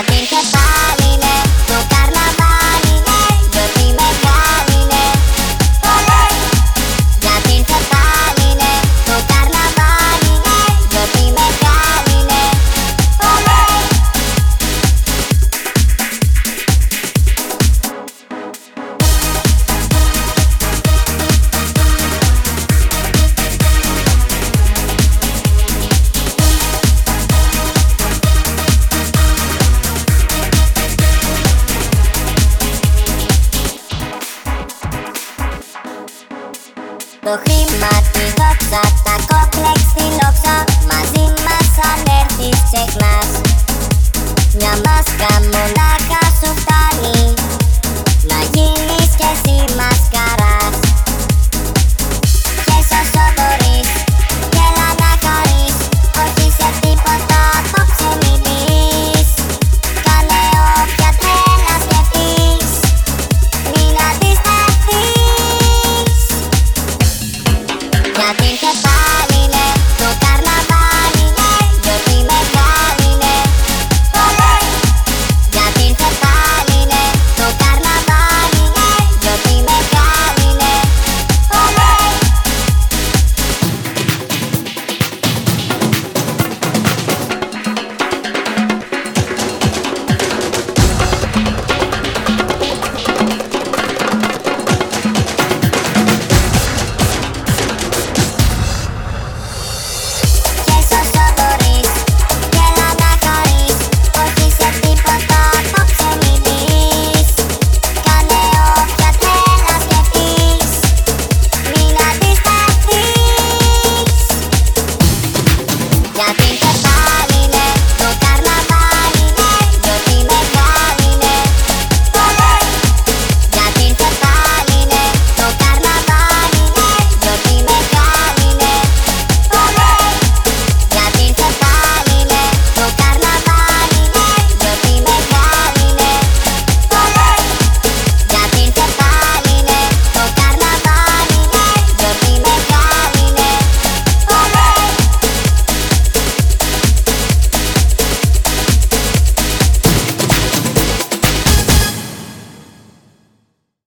Jatin ke Baline До химатни, до цата, комплексни